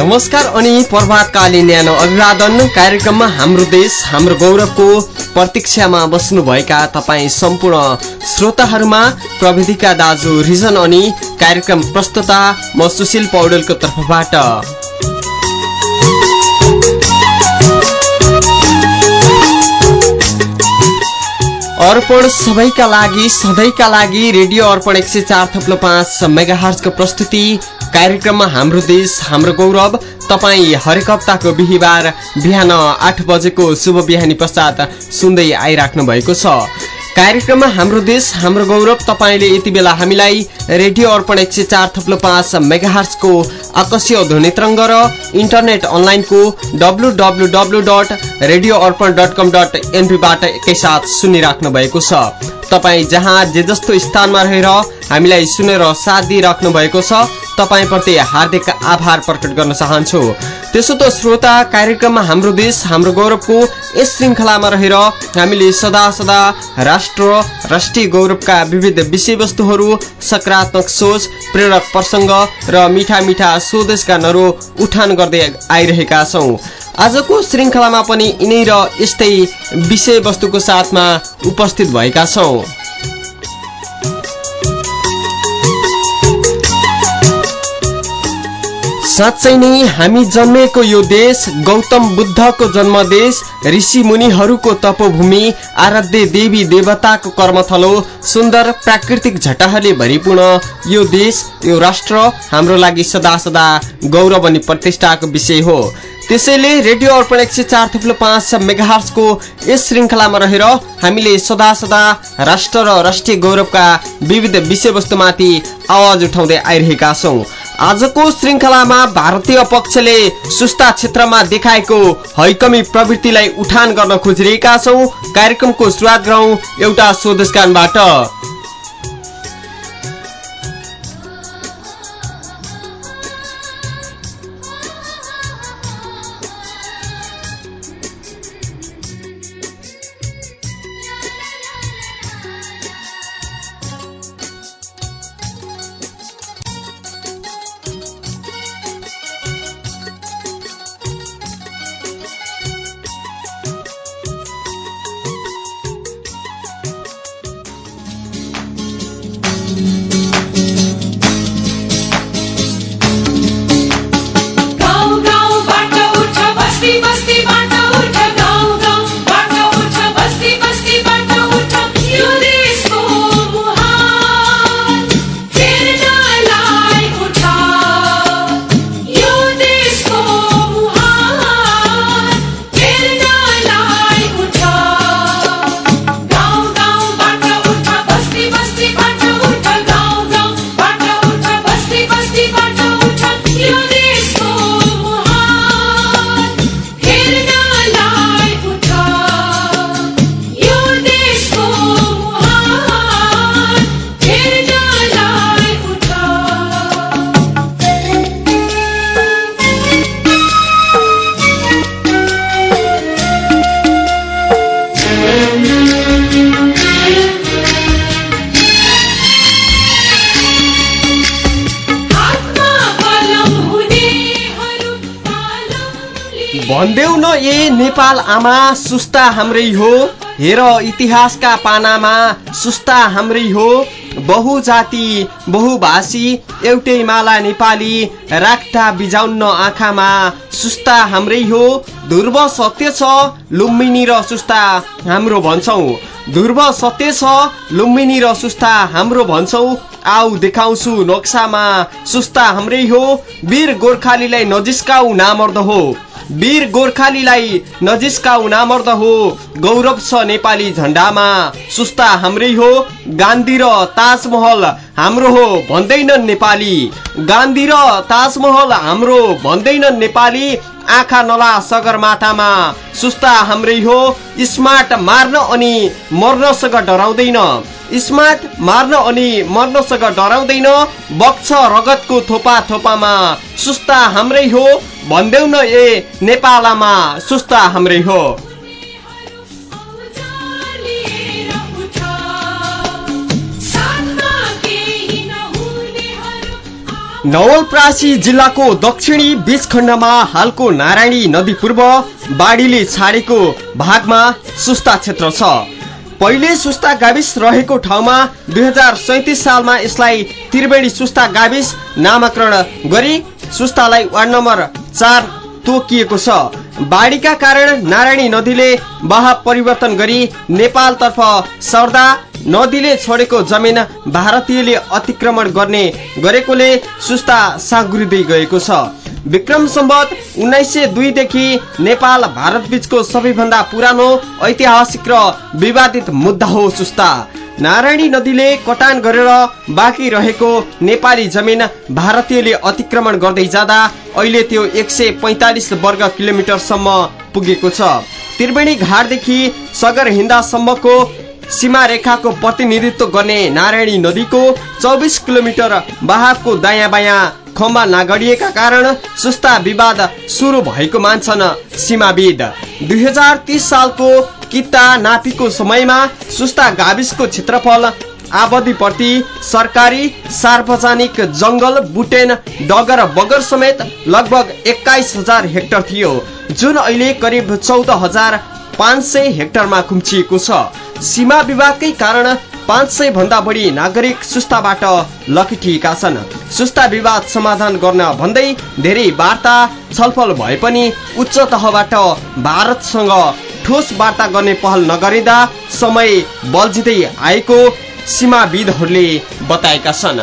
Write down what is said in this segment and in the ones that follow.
नमस्कार अनि प्रभातकालीन न्यानो अभिवादन कार्यक्रममा हाम्रो देश हाम्रो गौरवको प्रतीक्षामा बस्नुभएका तपाईँ सम्पूर्ण श्रोताहरूमा प्रविधिका दाजु रिजन अनि कार्यक्रम प्रस्तुता म सुशील पौडेलको तर्फबाट। अर्पण सबैका लागि सधैँका लागि रेडियो अर्पण एक सय चार थप्लो पाँच मेगाहर्जको प्रस्तुति कार्यक्रममा हाम्रो देश हाम्रो गौरव। तपाईँ हरेक हप्ताको बिहिबार बिहान आठ बजेको शुभ बिहानी पश्चात सुन्दै आइराख्नु भएको छ। कार्यक्रममा हाम्रो देश हाम्रो गौरव। तपाईँले यति बेला हामीलाई रेडियो अर्पण एक सय चार थप्लो पाँच मेगाहर्सको आकर्षीय ध्वनि तरङ्ग र इन्टरनेट अनलाइनको W W W dot radio Arpan dot com dot एनपीबाट एकैसाथ सुनिराख्नु भएको छ। तपाईँ जहाँ जे जस्तो स्थानमा रहेर हामीलाई सुनेर साथ दिइराख्नु भएको छ तपाईँप्रति हार्दिक आभार प्रकट गर्न चाहन्छु। त्यसो त श्रोता कार्यक्रममा हाम्रो देश हाम्रो गौरवको यस श्रृङ्खलामा रहेर हामीले सदा सदा राष्ट्र राष्ट्रिय गौरवका विविध विषयवस्तुहरू सकारात्मक सोच प्रेरक प्रसङ्ग र मिठा मिठा स्वदेश गानहरू उठान गर्दै आइरहेका छौँ। आजको श्रृङ्खलामा पनि यिनै र यस्तै विषयवस्तुको साथमा उपस्थित भएका छौँ। साँच्चै नै हामी जन्मेको यो देश गौतम बुद्धको जन्म देश ऋषि मुनिहरूको तपोभूमि आराध्य देवी देवताको कर्मथलो सुन्दर प्राकृतिक झटाहरूले भरिपूर्ण यो देश यो राष्ट्र हाम्रो लागि सदा सदा गौरव अनि प्रतिष्ठाको विषय हो। त्यसैले रेडियो अर्पण एक सय चार थुप्रो पाँच मेगाहर्सको यस श्रृङ्खलामा रहेर हामीले सदा सदा राष्ट्र र राष्ट्रिय गौरवका विविध विषयवस्तुमाथि आवाज उठाउँदै आइरहेका छौँ। आजको श्रृङ्खलामा भारतीय पक्षले सुस्ता क्षेत्रमा देखाएको हैकमी प्रवृत्तिलाई उठान गर्न खोजिरहेका छौँ। कार्यक्रमको सुरुवात गरौँ एउटा स्वदेशकानबाट आमा सुस्ता हाम्रै हो। हेर इतिहासका पानामा सुस्ता हाम्रै हो। बहुजाति बहुभाषी एउटै माला नेपाली राख्दा बिजाउन्न आँखामा सुस्ता हाम्रै हो। ध्रुव सत्य छ लुम्बिनी र सुस्ता हाम्रो भन्छौँ। ध्रुव सत्य छ लुम्बिनी र सुस्ता हाम्रो भन्छौँ। आऊ देखाउँछु नक्सामा सुस्ता हाम्रै हो। वीर गोर्खालीलाई नजिस्काउ नामर्द हो। वीर गोर्खालीलाई नजिस्काउ नामर्द हो। गौरव छ नेपाली झन्डामा सुस्ता हाम्रै हो। गान्धी र ताजमहल हाम्रो हो भन्दैनन् नेपाली। गान्धी र ताजमहल हाम्रो भन्दैनन् नेपाली। आँखा नला सगरमाथामा सुस्ता हाम्रै हो। स्मार्ट मार्न अनि मर्नसँग डराउँदैन। स्मार्ट मार्न अनि मर्नसँग डराउँदैन। बग्छ रगतको थोपा थोपामा। सुस्ता हाम्रै हो। भन्देऊ न ए नेपालमा। सुस्ता हाम्रै हो। नवलप्रासी जिल्लाको दक्षिणी बीच खण्डमा हालको नारायणी नदी पूर्व बाढीले छाडेको भागमा सुस्ता क्षेत्र छ। पहिले सुस्ता गाविस रहेको ठाउँमा दुई हजार सैतिस सालमा यसलाई त्रिवेणी सुस्ता गाविस नामाकरण गरी सुस्तालाई वार्ड नम्बर चार तोकिएको छ। बाढीका कारण नारायणी नदीले बहाव परिवर्तन गरी नेपालतर्फ सर्दा नदीले छोडेको जमिन भारतीयले अतिक्रमण गर्ने गरेकोले सुस्ता साँगुरिँदै गएको छ। विक्रम सम्बत उन्नाइस सय दुईदेखि नेपाल भारत बीचको सबैभन्दा पुरानो ऐतिहासिक र विवादित मुद्दा हो सुस्ता। नारायणी नदीले कटान गरेर बाँकी रहेको नेपाली जमिन भारतीयले अतिक्रमण गर्दै जाँदा अहिले त्यो एक सय पैँतालिस वर्ग किलोमिटरसम्म पुगेको छ। त्रिवेणी घाटदेखि सगर हिन्दासम्मको सीमा रेखाको प्रतिनिधित्व गर्ने नारायणी नदीको चौबिस किलोमिटर बहावको दायाँ बायाँ खम्बा नगडिएका कारण सुस्ता विवाद सुरु भएको मान्छन् सीमाविद। दुई हजार तिस सालको किता नापीको समयमा सुस्ता गाविसको क्षेत्रफल आबादी प्रति सरकारी सार्वजनिक जङ्गल बुटेन डगर बगर समेत लगभग एक्काइस हजार हेक्टर थियो। जुन अहिले करिब चौध हजार पाँच सय हेक्टरमा कुम्चिएको छ। सीमा विवादकै कारण पाँच सय भन्दा बढी नागरिक सुस्ताबाट लखेटिएका छन्। सुस्ता विवाद समाधान गर्न भन्दै धेरै वार्ता छलफल भए पनि उच्च तहबाट भारतसँग ठोस वार्ता गर्ने पहल नगरिँदा समय बल्झिँदै आएको सीमाविदहरूले बताएका छन्।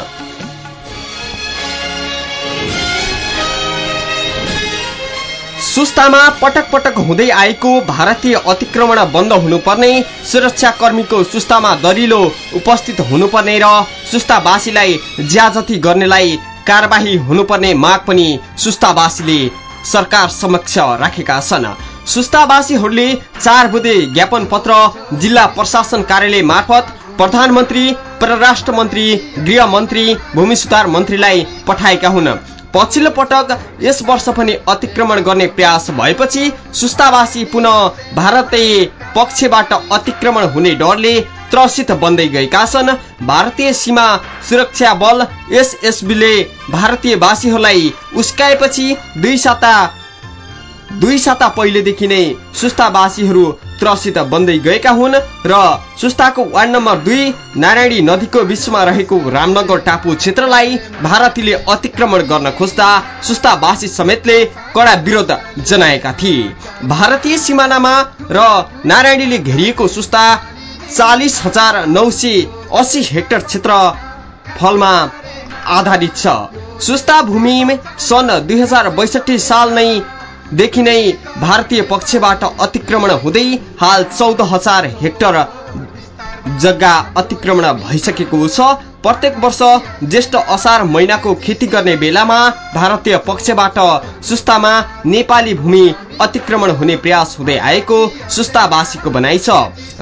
सुस्तामा पटक पटक हुँदै आएको भारतीय अतिक्रमण बन्द हुनुपर्ने सुरक्षाकर्मीको सुस्तामा दरिलो उपस्थित हुनुपर्ने र सुस्तावासीलाई ज्याजती गर्नेलाई कारवाही हुनुपर्ने माग पनि सुस्तावासीले सरकार समक्ष राखेका छन्। सुस्तावासीहरूले चार बुधे ज्ञापन पत्र जिल्ला प्रशासन कार्यालय मार्फत प्रधानमन्त्री परराष्ट्र मन्त्री गृह मन्त्री भूमि सुधार मन्त्रीलाई पठाएका हुन्। पछिल्लो पटक यस वर्ष पनि अतिक्रमण गर्ने प्रयास भएपछि सुस्तावासी पुनः भारतीय पक्षबाट अतिक्रमण हुने डरले त्रसित बन्दै गएका छन्। भारतीय सीमा सुरक्षा बल एसएसबीले भारतीय वासीहरूलाई उस्काएपछि दुई साता दुई साता पहिलेदेखि नै सुस्तावासीहरू त्रसित बन्दै गएका हुन् र सुस्ताको वार्ड नम्बर दुई नारायणी नदीको बिचमा रहेको रामनगर टापु क्षेत्रलाई भारतीले अतिक्रमण गर्न खोज्दा सुस्तावासी समेतले कडा विरोध जनाएका थिए। भारतीय सिमानामा र नारायणीले घेरिएको सुस्ता चालिस हजार नौ सय अस्सी हेक्टर क्षेत्र फलमा आधारित छ। सुस्ता भूमि सन् दुई हजार बैसठी साल नै देखि नै भारतीय पक्षबाट अतिक्रमण हुँदै हाल चौध हजार हेक्टर जग्गा अतिक्रमण भइसकेको छ। प्रत्येक वर्ष ज्येष्ठ असार महिनाको खेती गर्ने बेलामा भारतीय पक्षबाट सुस्तामा नेपाली भूमि अतिक्रमण हुने प्रयास हुँदै आएको सुस्तावासीको भनाइ छ।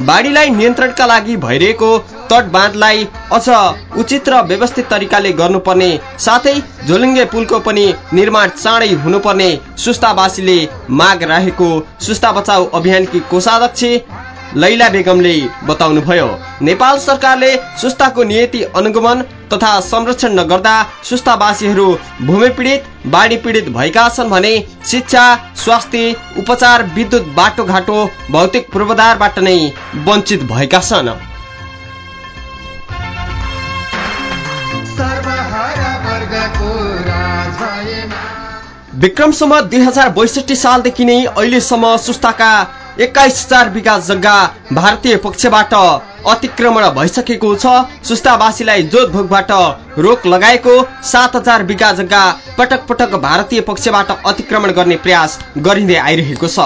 बाढीलाई नियन्त्रणका लागि भइरहेको तट बाँधलाई अझ उचित र व्यवस्थित तरिकाले गर्नुपर्ने साथै झोलुङ्गे पुलको पनि निर्माण चाँडै हुनुपर्ने सुस्तावासीले माग राखेको सुस्ता बचाउ अभियानकी कोषाध्यक्ष लैला बेगमले बताउनुभयो नेपाल सरकारले सुस्ताको नियति अनुगमन तथा संरक्षण नगर्दा सुस्तावासीहरू भूमि पीडित बाढी पीडित भएका छन् भने शिक्षा स्वास्थ्य उपचार विद्युत बाटोघाटो भौतिक पूर्वाधारबाट नै वञ्चित भएका छन्। विक्रमसम्म दुई हजार बैसठी सालदेखि नै अहिलेसम्म सुस्ताका एक्काइस हजार बिघा जग्गा भारतीय पक्षबाट अतिक्रमण भइसकेको छ। सुस्तावासीलाई जोतभोगबाट रोक लगाएको सात हजार बिघा जग्गा पटक पटक भारतीय पक्षबाट अतिक्रमण गर्ने प्रयास गरिँदै आइरहेको छ।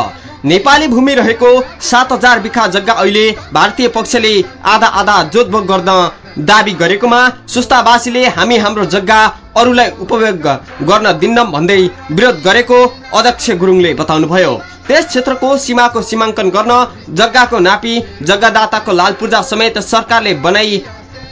नेपाली भूमि रहेको सात हजार बिघा जग्गा अहिले भारतीय पक्षले आधा आधा जोतभोग गर्न दावी गरेकोमा सुस्तावासीले हामी हाम्रो जग्गा अरूलाई उपयोग गर्न दिन्नम भन्दै विरोध गरेको अध्यक्ष गुरुङले बताउनुभयो। त्यस क्षेत्रको सीमाको सीमाङ्कन गर्न जग्गाको नापी जग्गादाताको लाल पूर्जा समेत सरकारले बनाइ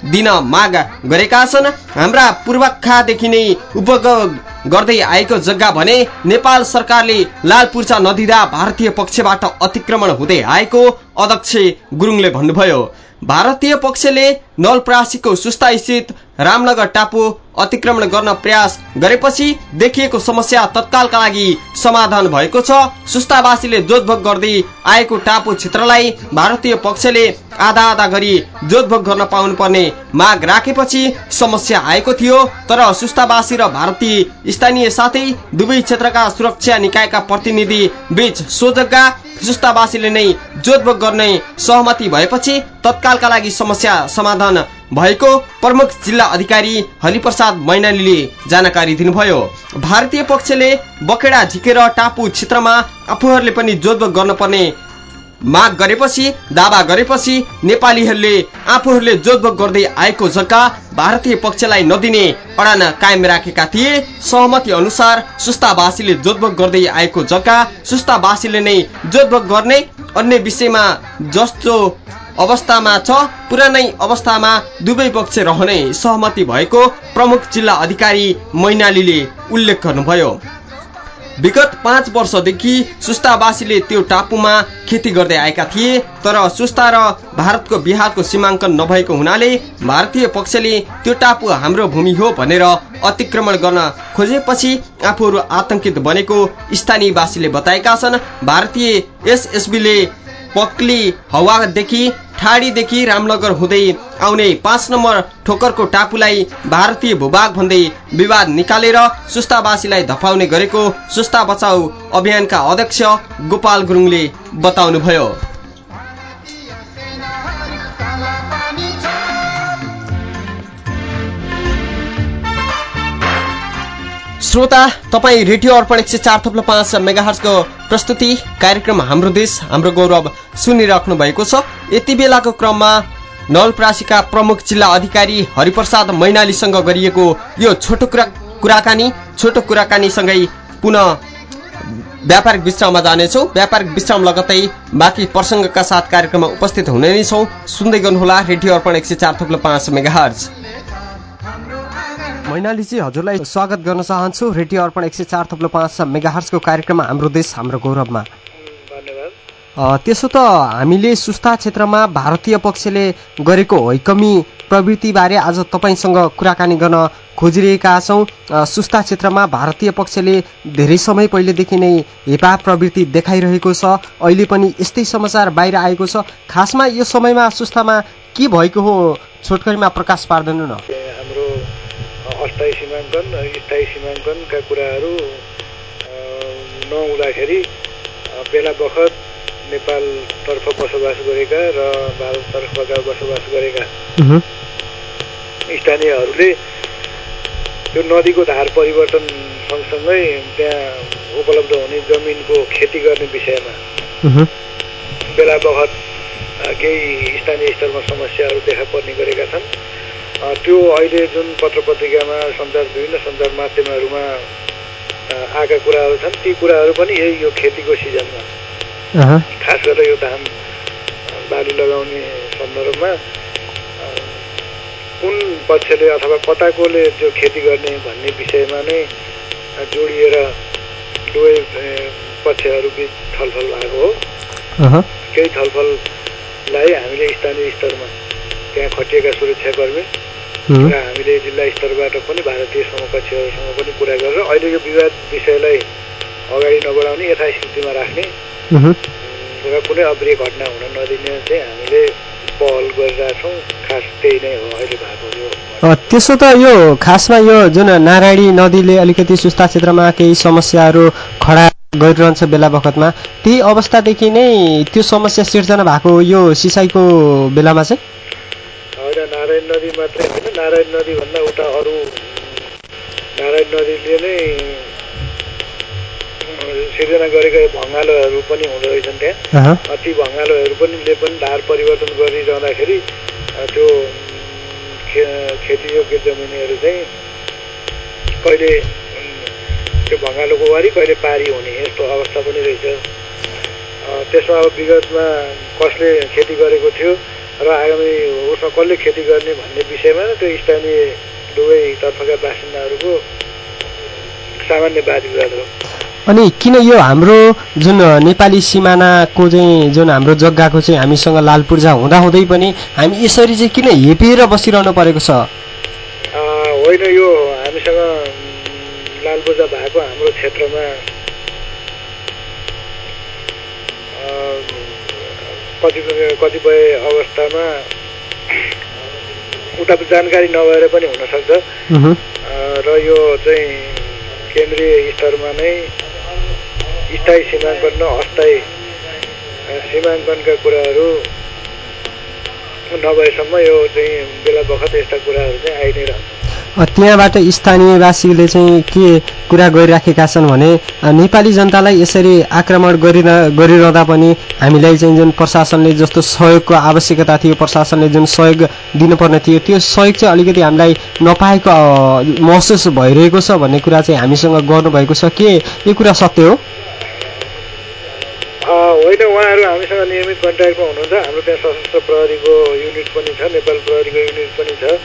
दिन माग गरेका छन्। हाम्रा पूर्वाखादेखि नै उपयोग गर्दै आएको जग्गा भने नेपाल सरकारले लाल पूर्जा नदिँदा भारतीय पक्षबाट अतिक्रमण हुँदै आएको अध्यक्ष गुरुङले भन्नुभयो। भारतीय पक्षले नलप्रासीको सुस्ता स्थित रामनगर टापु अतिक्रमण गर्न प्रयास गरेपछि देखिएको समस्या तत्कालका लागि समाधान भएको छ। सुस्तावासीले जोतभोग गर्दै आएको टापु क्षेत्रलाई भारतीय पक्षले आधा आधा गरी जोतभोग गर्न पाउनुपर्ने माग राखेपछि समस्या आएको थियो। तर सुस्तावासी र भारतीय स्थानीय साथै दुवै क्षेत्रका सुरक्षा निकायका प्रतिनिधि बीच सोजग्गा सुस्तावासीले नै जोतभोग गर्ने सहमति भएपछि तत्कालका लागि समस्या समाधान भएको प्रमुख जिल्ला अधिकारी हरिप्रसाद मैनालीले जानकारी दिनुभयो। भारतीय पक्षले बखेडा झिकेर टापु क्षेत्रमा आफूहरूले पनि जोतभोग गर्नुपर्ने माग गरेपछि दावा गरेपछि नेपालीहरूले आफूहरूले जोतभोग गर्दै आएको जग्गा भारतीय पक्षलाई नदिने अडान कायम राखेका थिए। सहमति अनुसार सुस्तावासीले जोतभोग गर्दै आएको जग्गा सुस्तावासीले नै जोतभोग गर्ने अन्य विषयमा जस्तो अवस्थामा छ। पुरानै अवस्थामा दुवै पक्ष रहने सहमति भएको प्रमुख जिल्ला अधिकारी मैनालीले उल्लेख गर्नुभयो। विगत पाँच वर्षदेखि सुस्तावासीले त्यो टापुमा खेती गर्दै आएका थिए तर सुस्ता र भारतको बिहारको सीमाङ्कन नभएको हुनाले भारतीय पक्षले त्यो टापु हाम्रो भूमि हो भनेर अतिक्रमण गर्न खोजेपछि आफूहरू आतंकित बनेको स्थानीयवासीले बताएका छन्। भारतीय एसएसबीले पक्ली हवादेखि ठाडीदेखि रामनगर हुँदै आउने पाँच नम्बर ठोकरको टापुलाई भारतीय भूभाग भन्दै विवाद निकालेर सुस्तावासीलाई धपाउने गरेको सुस्ता बचाउ अभियानका अध्यक्ष गोपाल गुरुङले बताउनुभयो। श्रोता तपाईँ रेडियो अर्पण एक सय चार थप्लो पाँच मेगाहरको प्रस्तुति कार्यक्रम हाम्रो देश हाम्रो गौरव सुनिराख्नु भएको छ। यति बेलाको क्रममा नलप्रासीका प्रमुख जिल्ला अधिकारी हरिप्रसाद मैनालीसँग गरिएको यो छोटो कुरा कुराकानी छोटो कुराकानीसँगै पुनः व्यापारिक विश्राममा जानेछौँ। व्यापारिक विश्राम लगतै बाँकी प्रसङ्गका साथ कार्यक्रममा उपस्थित हुने नै छौँ। सुन्दै गर्नुहोला रेडियो अर्पण एक सय चार थप्लो पाँच मेगाहर्ज। मैनालीजी हजुरलाई स्वागत गर्न चाहन्छु। रेडियो अर्पण एक सय चार थप्लो पाँच मेगाहर्सको कार्यक्रममा हाम्रो देश हाम्रो गौरवमा। त्यसो त हामीले सुस्ता क्षेत्रमा भारतीय पक्षले गरेको हैकमी प्रवृत्तिबारे आज तपाईँसँग कुराकानी गर्न खोजिरहेका छौँ। सुस्ता क्षेत्रमा भारतीय पक्षले धेरै समय पहिलेदेखि नै हेपा प्रवृत्ति देखाइरहेको छ। अहिले पनि यस्तै समाचार बाहिर आएको छ। खासमा यो समयमा सुस्तामा के भएको हो छोटकरीमा प्रकाश पार्दैन न अस्थायी सीमाङ्कन स्थायी सीमाङ्कनका कुराहरू नहुँदाखेरि बेला बखत नेपालतर्फ बसोबास गरेका र भारततर्फका बसोबास गरेका स्थानीयहरूले त्यो नदीको धार परिवर्तन सँगसँगै त्यहाँ उपलब्ध हुने जमिनको खेती गर्ने विषयमा बेला बखत केही स्थानीय स्तरमा समस्याहरू देखा पर्ने गरेका छन् त्यो अहिले जुन पत्र पत्रिकामा सञ्चार विभिन्न सञ्चार माध्यमहरूमा आएका कुराहरू छन् ती कुराहरू पनि यही यो खेतीको सिजनमा। खास गरेर यो धान बाली लगाउने सन्दर्भमा कुन पक्षले अथवा कताकोले त्यो खेती गर्ने भन्ने विषयमा नै जोडिएर दुवै पक्षहरू बिच छलफल भएको हो। केही छलफललाई हामीले स्थानीय स्तरमा त्यहाँ खटिएका सुरक्षाकर्मी र हामीले जिल्ला स्तरबाट पनि भारतीय समकक्षहरूसँग पनि कुरा गरेर अहिले यो विवाद विषयलाई अगाडि नबढाउने यथास्थितिमा राख्ने। र कुनै अप्रिय घटना हुन नदिने चाहिँ हामीले पहल गरिरहेछौँ। खास त्यही नै हो अहिले भएको यो त्यसो त यो खासमा यो जुन नारायणी नदीले अलिकति सुस्ता क्षेत्रमा केही समस्याहरू खडा गरिरहन्छ बेला बखतमा त्यही अवस्थादेखि नै त्यो समस्या सिर्जना भएको यो सिँचाइको बेलामा चाहिँ? नारायण नदी मात्रै होइन नारायण नदीभन्दा उता अरू नारायण नदीले नै सिर्जना गरेका भङ्गालोहरू पनि हुँदो रहेछन् त्यहाँ। ती भङ्गालोहरू पनि ले पनि धार परिवर्तन गरिरहँदाखेरि त्यो खे खेतीयोग्य जमिनहरू चाहिँ कहिले त्यो भङ्गालोको वारी कहिले पारी हुने यस्तो अवस्था पनि रहेछ। त्यसमा अब विगतमा कसले खेती गरेको थियो र आगामी उसमा कसले खेती गर्ने भन्ने विषयमा त्यो स्थानीय दुवैतर्फका बासिन्दाहरूको सामान्य वाद विवाद हो। अनि किन यो हाम्रो जुन नेपाली सिमानाको चाहिँ जुन हाम्रो जग्गाको चाहिँ हामीसँग लाल पूर्जा हुँदाहुँदै पनि हामी यसरी चाहिँ किन हेपिएर बसिरहनु परेको छ? होइन यो हामीसँग लालपूजा भएको हाम्रो क्षेत्रमा कतिपय कतिपय अवस्थामा उता जानकारी नभएर पनि हुनसक्छ। र यो चाहिँ केन्द्रीय स्तरमा नै स्थायी सीमाङ्कन र अस्थायी सीमाङ्कनका कुराहरू नभएसम्म यो चाहिँ बेला बखत यस्ता कुराहरू चाहिँ आइ नै रहन्छ। त्यहाँबाट स्थानीयवासीले चाहिँ के कुरा गरिराखेका छन् भने नेपाली जनतालाई यसरी आक्रमण गरिरह गरिरहँदा पनि हामीलाई चाहिँ जुन प्रशासनले जस्तो सहयोगको आवश्यकता थियो प्रशासनले जुन सहयोग दिनुपर्ने थियो त्यो सहयोग चाहिँ अलिकति हामीलाई नपाएको महसुस भइरहेको छ भन्ने कुरा चाहिँ हामीसँग गर्नुभएको छ के? यो कुरा सत्य हो? होइन उहाँहरू हामीसँग नियमित कन्ट्याक्टमा हुनुहुन्छ। हाम्रो त्यहाँ सशस्त्र प्रहरीको युनिट पनि छ नेपाल प्रहरीको युनिट पनि छ।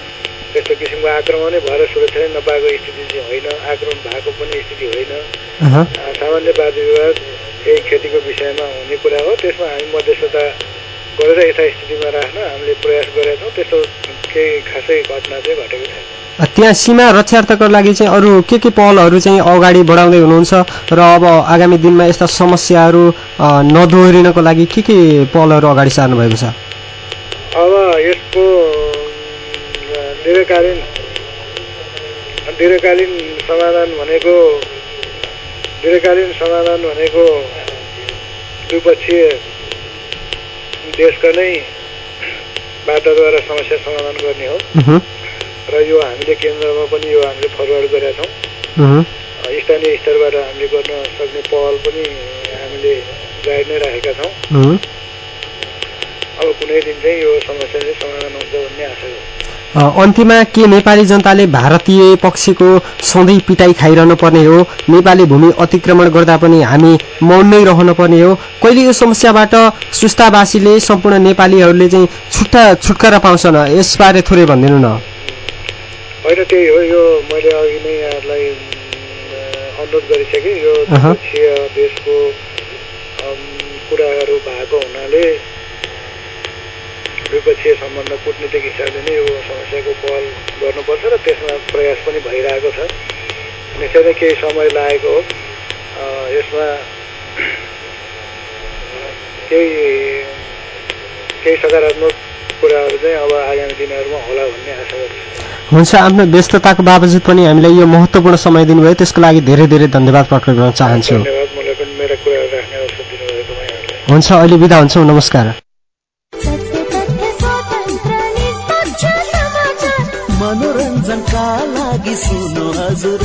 त्यस्तो किसिमको आक्रमणै भएर सुरक्षा नपाएको स्थिति चाहिँ होइन। आक्रमण भएको पनि स्थिति होइन। सामान्य वाद विवाद यही खेतीको विषयमा हुने कुरा हो। त्यसमा हामी मध्यस्थता गरेर यथास्थितिमा राख्न हामीले प्रयास गरेका छौँ। त्यस्तो केही खासै घटना चाहिँ घटेको छैन। त्यहाँ सीमा रक्षार्थको लागि चाहिँ अरू के के पहलहरू चाहिँ अगाडि बढाउँदै हुनुहुन्छ? र अब आगामी दिनमा यस्ता समस्याहरू नदोहोरिनको लागि के के पहलहरू अगाडि सार्नु भएको छ? अब यसको दीर्घकालीन दीर्घकालीन समाधान भनेको दीर्घकालीन समाधान भनेको द्विपक्षीय देशका नै बाटाद्वारा समस्या समाधान गर्ने हो। र यो हामीले केन्द्रमा पनि यो हामीले फरवर्ड गरेका छौँ। स्थानीय स्तरबाट हामीले गर्न सक्ने पहल पनि हामीले जारी नै राखेका छौँ। अब कुनै दिन चाहिँ यो समस्या चाहिँ समाधान हुन्छ भन्ने आशा हो अन्त्यमा के नेपाली जनताले भारतीय पक्षको सधैँ पिटाइ खाइरहनु पर्ने हो? नेपाली भूमि अतिक्रमण गर्दा पनि हामी मौन नै रहनु पर्ने हो? कहिले यो समस्याबाट सुस्तावासीले सम्पूर्ण नेपालीहरूले चाहिँ छुट्टा छुटकारा पाउँछन्? यसबारे थोरै भनिदिनु न। होइन त्यही हो। यो मैले अघि नै यहाँलाई अनुरोध गरिसकेँ। यो देशको कुराहरू भएको हुनाले द्विपक्षीय सम्बन्ध कुटनीतिक हिसाबले नै यो समस्याको पहल गर्नुपर्छ र त्यसमा प्रयास पनि भइरहेको छ। निश्चय नै केही समय लागेको हो। यसमा केही केही सकारात्मक कुराहरू चाहिँ अब आगामी दिनहरूमा होला भन्ने आशा गर्छु। हुन्छ आफ्नो व्यस्तताको बावजुद पनि हामीलाई यो महत्त्वपूर्ण समय दिनुभयो। त्यसको लागि धेरै धेरै धन्यवाद प्रकट गर्न चाहन्छु। धन्यवाद मलाई पनि मेरा कुराहरू राख्ने अवसर दिनुभएको हुन्छ अहिले बिदा हुन्छौँ। नमस्कार। मनोरञ्जनका लागि सुनो हजुर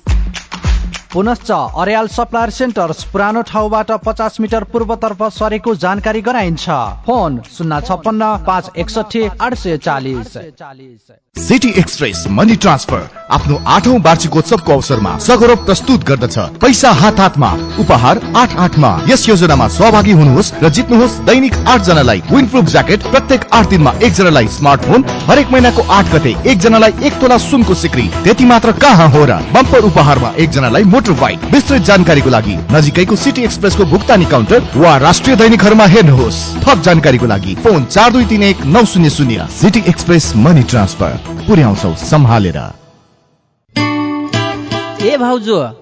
पुनश्च अर्याल सप्लायर सेन्टर्स पुरानो ठाउँबाट पचास मिटर पूर्वतर्फ सरेको जानकारी गराइन्छ। फोन शून्य छप्पन्न पाँच एकसठी आठ सय चालिस। सिटी एक्सप्रेस मनी ट्रान्सफर आफ्नो आठौं वार्षिकोत्सवको अवसरमा सगौरव प्रस्तुत गर्दछ। पैसा हात हातमा उपहार आठ आठमा। यस योजनामा सहभागी हुनुहोस् र जित्नुहोस् दैनिक आठ जनालाई विन्ड प्रुफ ज्याकेट प्रत्येक आठ दिनमा एकजनालाई स्मार्टफोन हरेक महिनाको आठ गते एकजनालाई एक तोला सुनको सिक्री। त्यति मात्र कहाँ हो र? बम्पर उपहारमा एकजनालाई मोटर बाइक विस्तृत जानकारीको लागि नजिकैको सिटी एक्सप्रेसको भुक्तानी काउन्टर वा राष्ट्रिय दैनिकहरूमा हेर्नुहोस्। थप जानकारीको लागि फोन चार दुई तिन एक नौ शून्य शून्य। City express money transfer. पुर्याउँछौ सम्हालेर। ए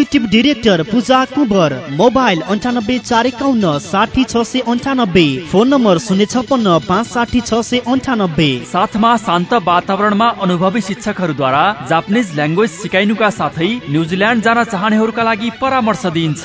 executive director Puja Kuber mobile अन्ठानब्बे चार एकाउन्न साठी छ सय अन्ठानब्बे फोन नम्बर शून्य छपन्न पाँच साठी छ सय अन्ठानब्बे। साथमा शान्त वातावरणमा अनुभवी शिक्षकहरूद्वारा जापानिज ल्याङ्ग्वेज सिकाइनुका साथै न्युजिल्यान्ड जान चाहनेहरूका लागि परामर्श दिइन्छ।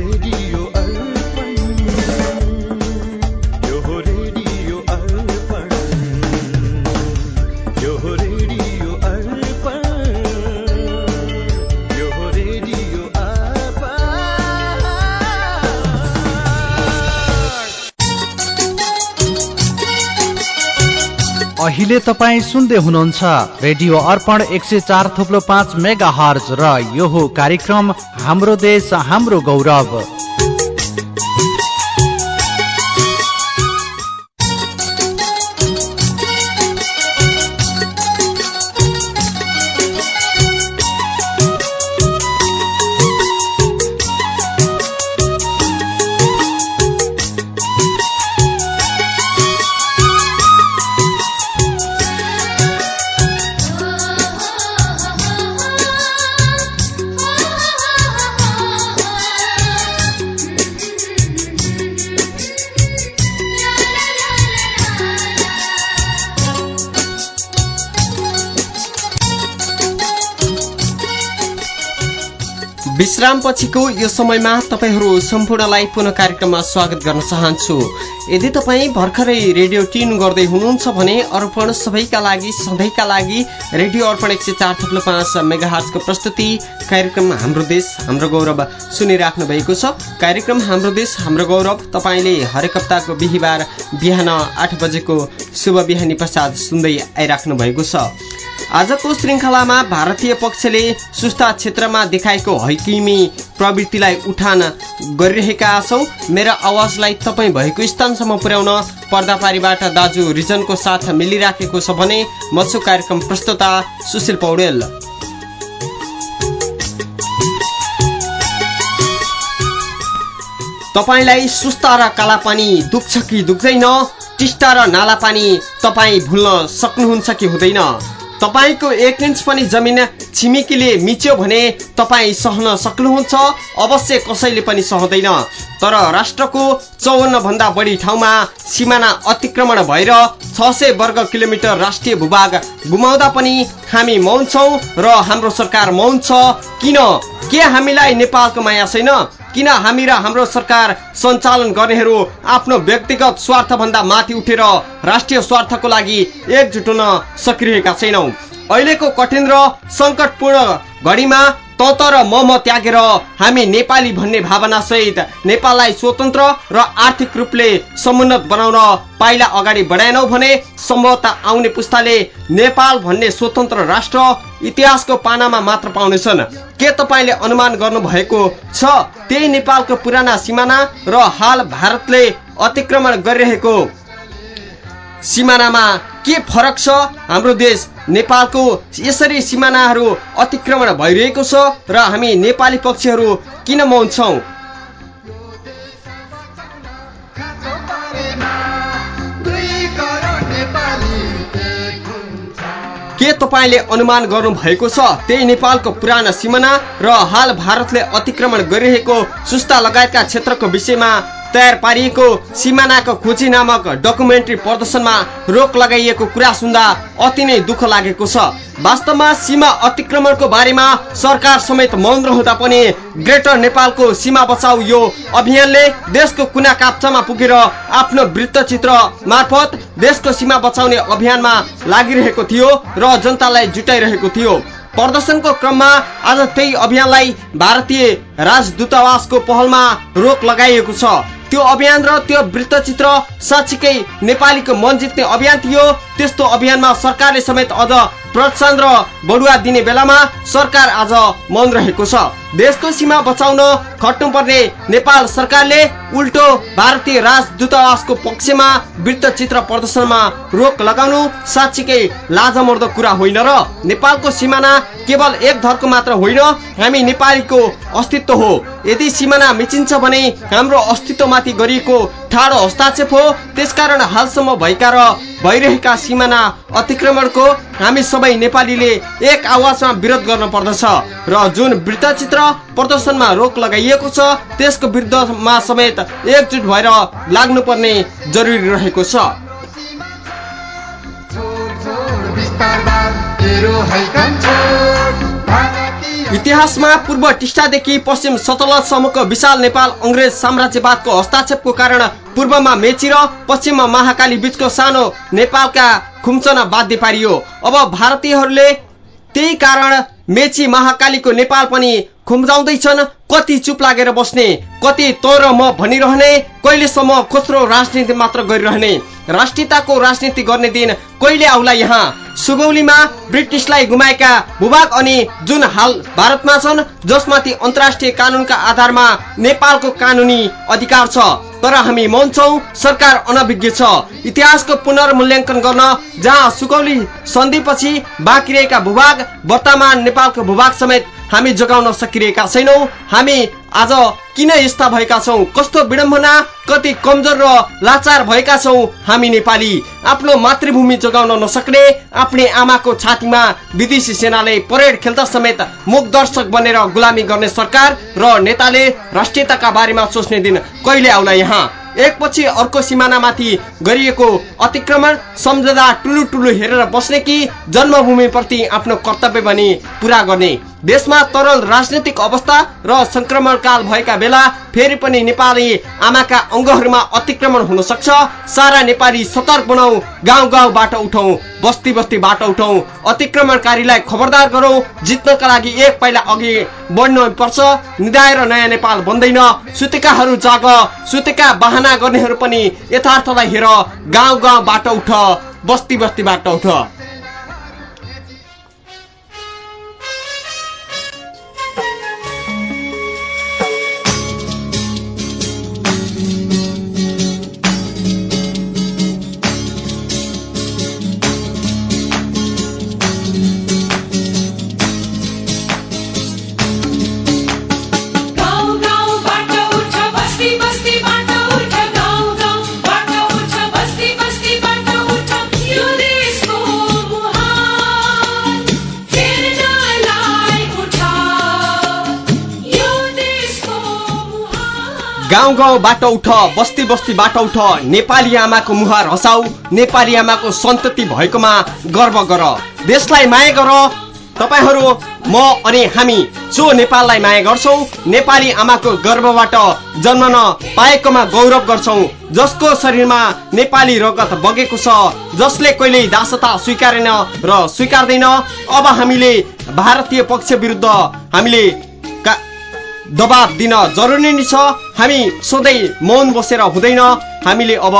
अहिले तपाईँ सुन्दै हुनुहुन्छ रेडियो अर्पण एक सय चार थुप्लो पाँच मेगा हर्ज र यो कार्यक्रम हाम्रो देश हाम्रो गौरव। विश्राम पछिको यो समयमा तपाईँहरू सम्पूर्णलाई पुनः कार्यक्रममा स्वागत गर्न चाहन्छु। यदि तपाईँ भर्खरै रेडियो ट्युन गर्दै हुनुहुन्छ भने अर्पण सबैका लागि सधैँका लागि रेडियो अर्पण एक सय चार थप्लो पाँच मेगाहार्सको प्रस्तुति। कार्यक्रम हाम्रो देश हाम्रो गौरव सुनिराख्नु भएको छ। कार्यक्रम हाम्रो देश हाम्रो गौरव। तपाईँले हरेक हप्ताको बिहिबार बिहान आठ बजेको शुभ बिहानी प्रसाद सुन्दै आइराख्नु भएको छ। आजको श्रृङ्खलामा भारतीय पक्षले सुस्ता क्षेत्रमा देखाएको हैकिमी प्रवृत्तिलाई उठान गरिरहेका छौँ। मेरा आवाजलाई तपाईँ भएको स्थानसम्म पुर्याउन पर्दापारीबाट दाजु रिजनको साथ मिलिराखेको छ भने म छु कार्यक्रम प्रस्तुता सुशील पौडेल। तपाईँलाई सुस्ता र कालापानी दुख्छ कि दुख्दैन? टिस्टा र नालापानी तपाईँ भुल्न सक्नुहुन्छ कि हुँदैन? तपाईँको एक इन्च पनि जमिन छिमेकीले मिच्यो भने तपाईँ सहन सक्नुहुन्छ। अवश्य कसैले पनि सहँदैन। तर राष्ट्रको चौवन्न भन्दा बढी ठाउँमा सिमाना अतिक्रमण भएर छ सय वर्ग किलोमिटर राष्ट्रिय भूभाग गुमाउँदा पनि हामी मौन छौँ र हाम्रो सरकार मौन छ। किन? के हामीलाई नेपालको माया छैन? किन हामी र हाम्रो सरकार सञ्चालन गर्नेहरू आफ्नो व्यक्तिगत स्वार्थभन्दा माथि उठेर राष्ट्रिय स्वार्थको लागि एकजुट हुन सकिरहेका छैनौँ? अहिलेको कठिन र सङ्कटपूर्ण घडीमा तत र मम त्यागेर हामी नेपाली भन्ने भावनासहित नेपाललाई स्वतन्त्र र आर्थिक रूपले समुन्नत बनाउन पाइला अगाडि बढाएनौ भने सम्भवतः आउने पुस्ताले नेपाल भन्ने स्वतन्त्र राष्ट्र इतिहासको पानामा मात्र पाउनेछन्। के तपाईँले अनुमान गर्नुभएको छ त्यही नेपालको पुराना सिमाना र हाल भारतले अतिक्रमण गरिरहेको सिमानामा के फरक छ? हाम्रो देश नेपालको यसरी सिमानाहरू अतिक्रमण भइरहेको छ र हामी नेपाली पक्षहरू किन मौन छौँ के तपाईँले अनुमान गर्नुभएको छ त्यही नेपालको पुराना सिमाना र हाल भारतले अतिक्रमण गरिरहेको सुस्ता लगायतका क्षेत्रको विषयमा तयार पारिएको सिमानाको खोजी नामक डकुमेन्ट्री प्रदर्शनमा रोक लगाइएको कुरा सुन्दा अति नै दुःख लागेको छ। वास्तवमा सीमा अतिक्रमणको बारेमा सरकार समेत मौन रहँदा पनि ग्रेटर नेपालको सीमा बचाउ यो अभियानले देशको कुना काप्चामा पुगेर आफ्नो वृत्तचित्र मार्फत देशको सीमा बचाउने अभियानमा लागिरहेको थियो र जनतालाई जुटाइरहेको थियो। प्रदर्शनको क्रममा आज त्यही अभियानलाई भारतीय राजदूतावासको पहलमा रोक लगाइएको छ। त्यो अभियान र त्यो वृत्तचित्र साँच्चीकै नेपालीको मन जित्ने अभियान थियो। त्यस्तो अभियानमा सरकारले समेत अझ प्रोत्साहन र बढुवा दिने बेलामा सरकार आज मौन रहेको छ। देशको सीमा बचाउन खट्नुपर्ने नेपाल सरकारले उल्टो भारतीय राजदूतावासको पक्षमा वृत्तचित्र प्रदर्शनमा रोक लगाउनु साँच्चीकै लाजमर्दो कुरा होइन र नेपालको सिमाना केवल एक धर्को मात्र होइन हामी नेपालीको अस्तित्व हो। यदि सिमाना मिचिन्छ भने हाम्रो अस्तित्वमाथि गरिएको ठाडो हस्ताक्षेप हो त्यसकारण हालसम्म भएका र भइरहेका सिमाना अतिक्रमणको हामी सबै नेपालीले एक आवाजमा विरोध गर्न पर्दछ। र जुन वृत्तचित्र प्रदर्शनमा रोक लगाइएको छ त्यसको विरुद्धमा समेत एकजुट भएर लाग्नुपर्ने जरुरी रहेको छ। इतिहासमा पूर्व टिस्टादेखि पश्चिम सतलजसम्मको विशाल नेपाल अङ्ग्रेज साम्राज्यवादको हस्ताक्षेपको कारण पूर्वमा मेची र पश्चिममा महाकाली बीचको सानो नेपालका खुम्चन बाध्य पारियो। अब भारतीयहरूले त्यही कारण मेची महाकालीको नेपाल पनि खुम्जाउँदैछन् कति चुप लागेर बस्ने कति तर म भनिरहने कहिलेसम्म खोस्रो राजनीति मात्र गरिरहने राष्ट्रियताको राजनीति गर्ने दिन कहिले आउला यहाँ? सुगौलीमा ब्रिटिसलाई गुमाएका भूभाग अनि जुन हाल भारतमा छन् जसमाथि अन्तर्राष्ट्रिय कानूनका आधारमा नेपालको कानुनी अधिकार छ। तर हामी मौन छौँ सरकार अनभिज्ञ छ। इतिहासको पुनर्मूल्याङ्कन गर्न जहाँ सुगौली सन्धिपछि बाँकी रहेका भूभाग वर्तमान नेपालको भूभाग समेत हामी जोगाउन सकिरहेका छैनौँ। हामी आज किन यस्ता भएका छौँ? कस्तो विडम्बना? कति कमजोर र लाचार भएका छौँ हामी नेपाली? आफ्नो मातृभूमि जोगाउन नसक्ने आफ्नै आमाको छातीमा विदेशी सेनाले परेड खेल्दा समेत मुख दर्शक बनेर गुलामी गर्ने सरकार र नेताले राष्ट्रियताका बारेमा सोच्ने दिन कहिले आउला यहाँ? एकपछि अर्को सिमानामाथि गरिएको अतिक्रमण सम्झदा टुलु टुलु हेरेर बस्ने कि जन्मभूमिप्रति आफ्नो कर्तव्य भने पुरा गर्ने? देशमा तरल राजनैतिक अवस्था र संक्रमण काल भएका बेला फेरि पनि नेपाली आमाका अङ्गहरूमा अतिक्रमण हुन सक्छ। सारा नेपाली सतर्क बनाऊ गाउँ गाउँबाट उठौ बस्ती बस्तीबाट उठौ। अतिक्रमणकारीलाई खबरदार गरौँ जित्नका लागि एक पाइला अघि बढ्नु पर्छ। निधाएर नयाँ नेपाल बन्दैन। सुतेकाहरू जाग सुतेका बाहना गर्नेहरू पनि यथार्थलाई हेर गाउँ गाउँबाट उठ बस्ती बस्तीबाट उठ। गाउँ गाउँबाट उठ बस्ती बस्तीबाट उठ नेपाली आमाको मुहार हँसाउ नेपाली आमाको सन्तति भएकोमा गर्व गर देशलाई माया गर तपाईँहरू म अनि हामी जो नेपाललाई माया गर्छौँ नेपाली आमाको गर्भबाट जन्मन पाएकोमा गौरव गर्छौँ जसको शरीरमा नेपाली रगत बगेको छ जसले कहिल्यै दासता स्वीकारेन र स्वीकार्दैन अब हामीले भारतीय पक्ष विरुद्ध हामीले दबाब दिन जरुरी नै छ। हामी सधैँ मौन बसेर हुँदैन। हामीले अब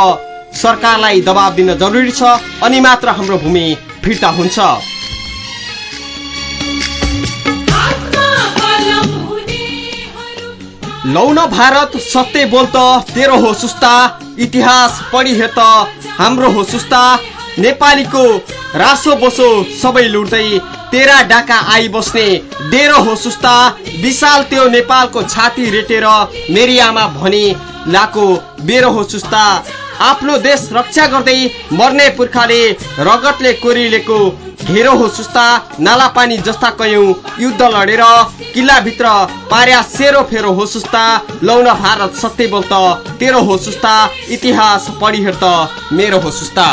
सरकारलाई दबाब दिन जरुरी छ। अनि मात्र हाम्रो भूमि फिर्ता हुन्छ। लौन भारत सत्य बोल त तेरो हो सुस्ता। इतिहास पढी हेर त हाम्रो हो सुस्ता। नेपालीको रासो बोसो सबै लुट्दै तेरा डाका आई बस्ने डेरो हो सुस्ता विशाल त्यो नेपालको छाती रेटेर मेरी आमा भने लाको बेरो हो सुस्ता। आफ्नो देश रक्षा गर्दै मर्ने पुर्खाले रगतले कोरिलेको घेरो हो सुस्ता नाला पानी जस्ता कयौँ युद्ध लडेर किल्लाभित्र पार्या सेरो फेरो हो सुस्ता लौन भारत सत्य बोल त तेरो हो सुस्ता इतिहास पढी हेर त मेरो हो सुस्ता।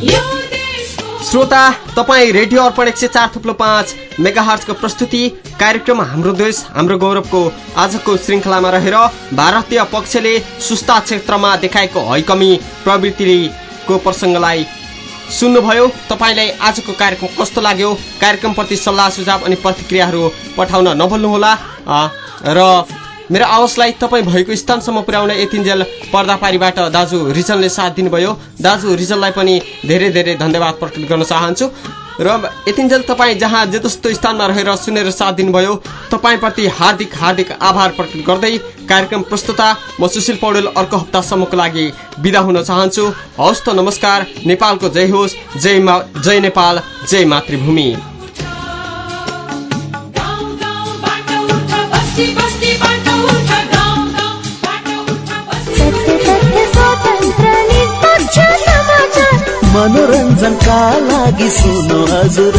श्रोता तपाईँ रेडियो अर्पण एक सय चार थुप्लो पाँच मेगाहर्चको प्रस्तुति कार्यक्रम हाम्रो देश हाम्रो गौरवको आजको श्रृङ्खलामा रहेर भारतीय पक्षले सुस्ता क्षेत्रमा देखाएको हैकमी प्रवृत्तिको प्रसङ्गलाई सुन्नुभयो। तपाईँलाई आजको कार्यक्रम कस्तो लाग्यो? कार्यक्रमप्रति सल्लाह सुझाव अनि प्रतिक्रियाहरू पठाउन नभुल्नुहोला। र मेरो आवाजलाई तपाईँ भएको स्थानसम्म पुर्याउन यतिन्जेल पर्दापारीबाट दाजु रिजलले साथ दिनुभयो। दाजु रिजललाई पनि धेरै धेरै धन्यवाद प्रकट गर्न चाहन्छु। र यतिन्जेल तपाईँ जहाँ जे जस्तो स्थानमा रहेर सुनेर साथ दिनुभयो तपाईँप्रति हार्दिक हार्दिक आभार प्रकट गर्दै कार्यक्रम प्रस्तुता म सुशील पौडेल अर्को हप्तासम्मको लागि बिदा हुन चाहन्छु। हवस् त नमस्कार नेपालको जय होस् जय मा जय नेपाल जय मातृभूमि। मनोरञ्जनका लागि सुनो हजुर